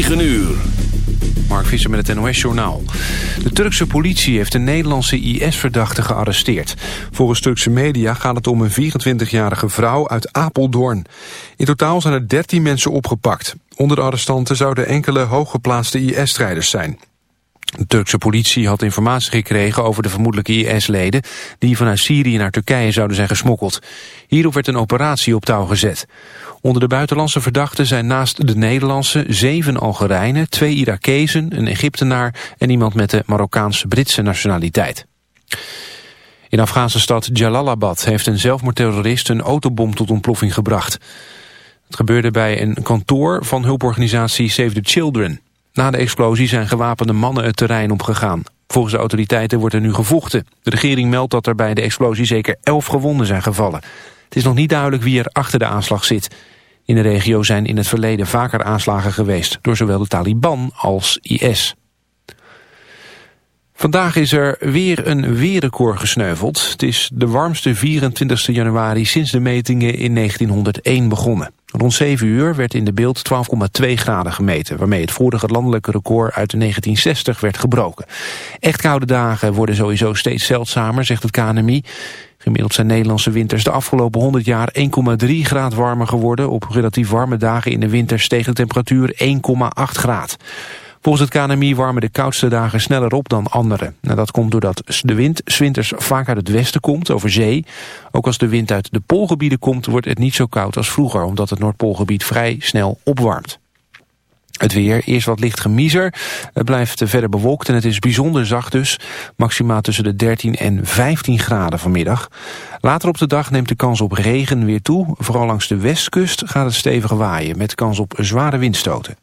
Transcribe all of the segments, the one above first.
9 uur. Mark Visser met het NOS-journaal. De Turkse politie heeft een Nederlandse IS-verdachte gearresteerd. Volgens Turkse media gaat het om een 24-jarige vrouw uit Apeldoorn. In totaal zijn er 13 mensen opgepakt. Onder de arrestanten zouden enkele hooggeplaatste IS-strijders zijn. De Turkse politie had informatie gekregen over de vermoedelijke IS-leden... die vanuit Syrië naar Turkije zouden zijn gesmokkeld. Hierop werd een operatie op touw gezet. Onder de buitenlandse verdachten zijn naast de Nederlandse... zeven Algerijnen, twee Irakezen, een Egyptenaar... en iemand met de Marokkaanse-Britse nationaliteit. In Afghaanse stad Jalalabad heeft een zelfmoordterrorist... een autobom tot ontploffing gebracht. Het gebeurde bij een kantoor van hulporganisatie Save the Children... Na de explosie zijn gewapende mannen het terrein opgegaan. Volgens de autoriteiten wordt er nu gevochten. De regering meldt dat er bij de explosie zeker elf gewonden zijn gevallen. Het is nog niet duidelijk wie er achter de aanslag zit. In de regio zijn in het verleden vaker aanslagen geweest... door zowel de Taliban als IS. Vandaag is er weer een weerrecord gesneuveld. Het is de warmste 24 januari sinds de metingen in 1901 begonnen. Rond 7 uur werd in de beeld 12,2 graden gemeten... waarmee het vorige landelijke record uit de 1960 werd gebroken. Echt koude dagen worden sowieso steeds zeldzamer, zegt het KNMI. Gemiddeld zijn Nederlandse winters de afgelopen 100 jaar 1,3 graad warmer geworden. Op relatief warme dagen in de winter steeg de temperatuur 1,8 graad. Volgens het KNMI warmen de koudste dagen sneller op dan andere. Nou, dat komt doordat de wind zwinters vaak uit het westen komt, over zee. Ook als de wind uit de poolgebieden komt, wordt het niet zo koud als vroeger... omdat het Noordpoolgebied vrij snel opwarmt. Het weer, eerst wat licht gemiezer. Het blijft verder bewolkt en het is bijzonder zacht dus. Maximaal tussen de 13 en 15 graden vanmiddag. Later op de dag neemt de kans op regen weer toe. Vooral langs de westkust gaat het stevig waaien... met kans op zware windstoten.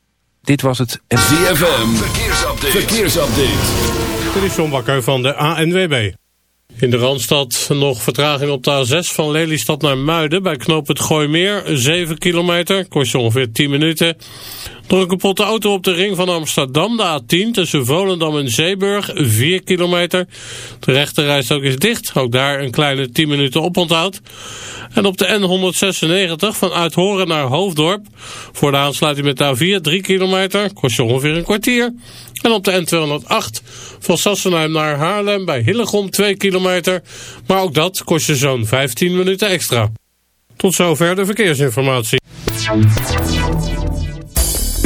Dit was het... ZFM, verkeersupdate. verkeersupdate. Dit is John Bakker van de ANWB. In de Randstad nog vertraging op de A6 van Lelystad naar Muiden... bij knoop het Gooimeer, 7 kilometer, kost je ongeveer 10 minuten. Door een kapotte auto op de ring van Amsterdam, de A10... tussen Volendam en Zeeburg, 4 kilometer. De rechterrijstok is dicht, ook daar een kleine 10 minuten oponthoud. En op de N196 van Uithoren naar Hoofddorp... voor de aansluiting met de A4, 3 kilometer, kost je ongeveer een kwartier... En op de N208 van Sassenheim naar Haarlem bij Hillegom 2 kilometer. Maar ook dat kost je zo'n 15 minuten extra. Tot zover de verkeersinformatie.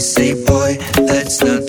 Say boy, let's not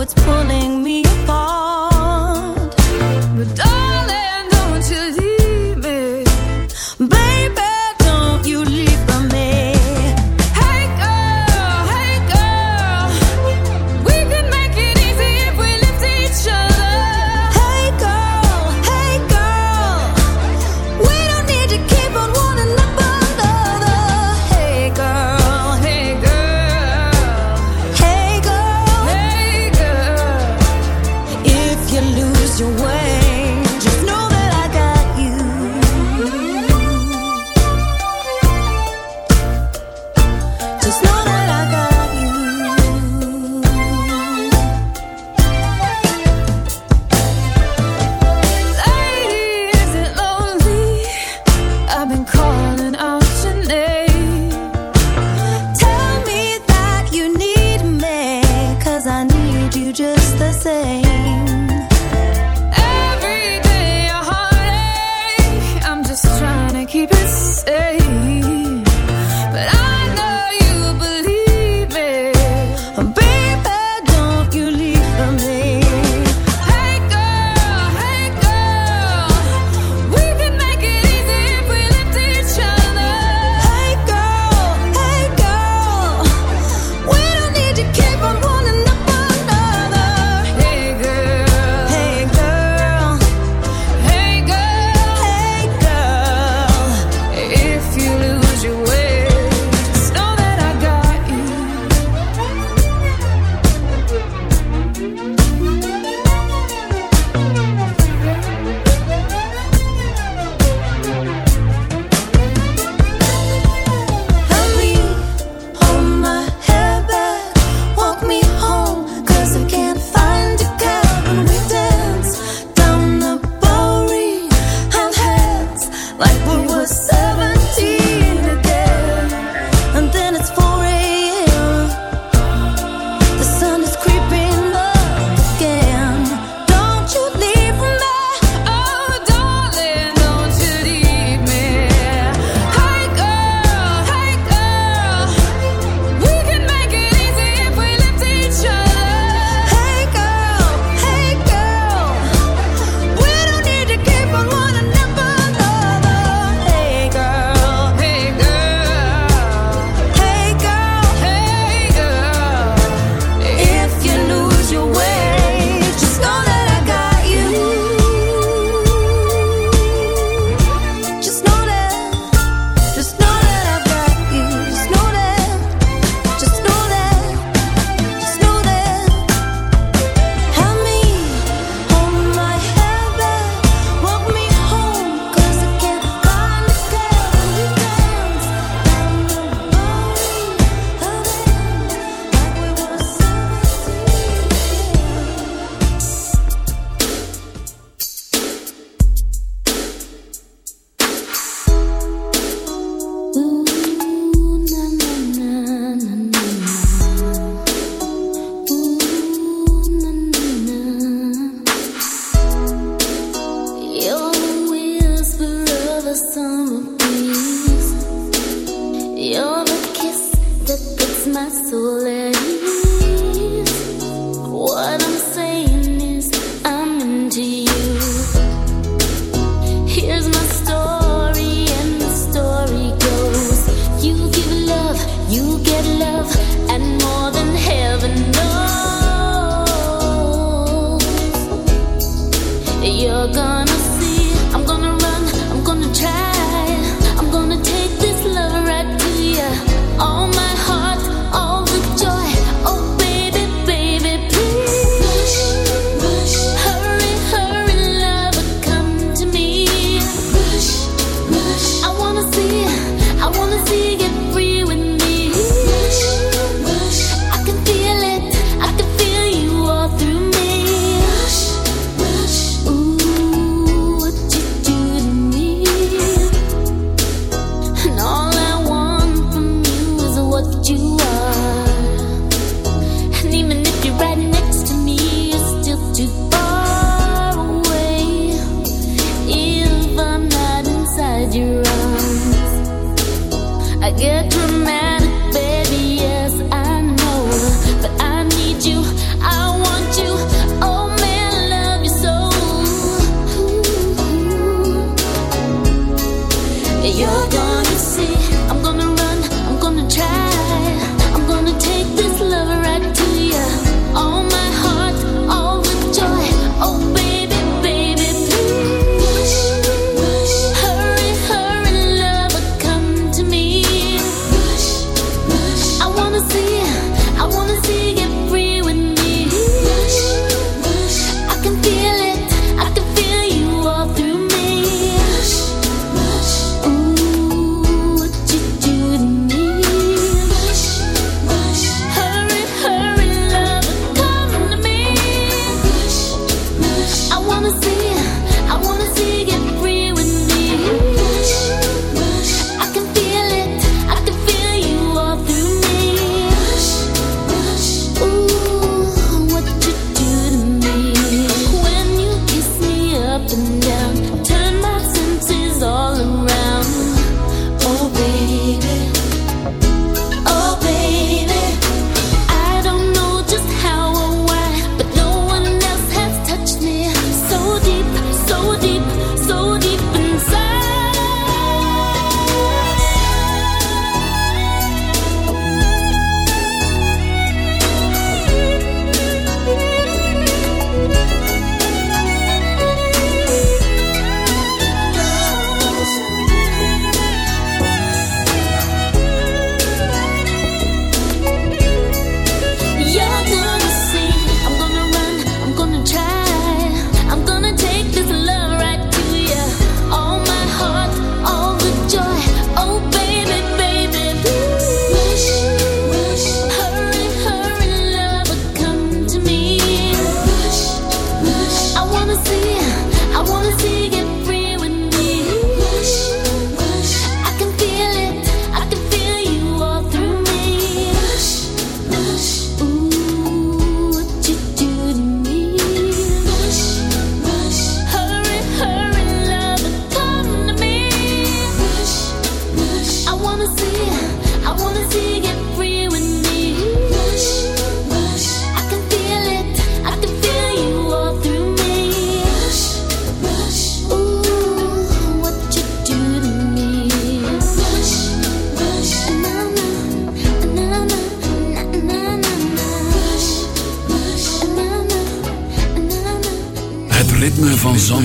It's pulling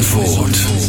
Zandvoort.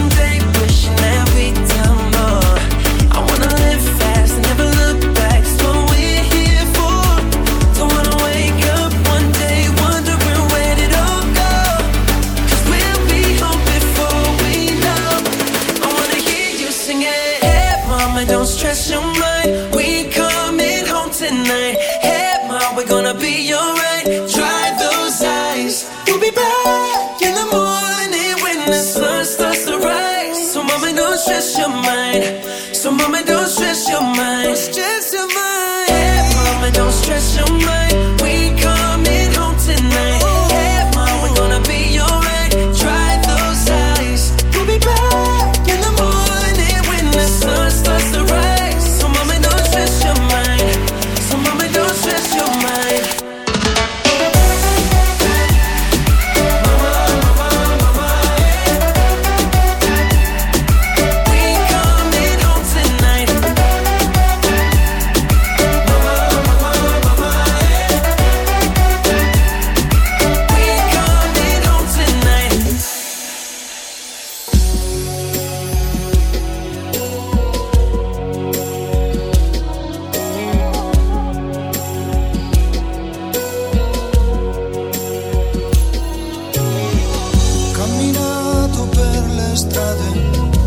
strade,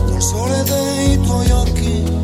col sole dei tuoi occhi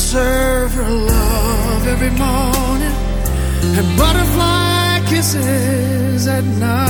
deserve her love every morning and butterfly kisses at night.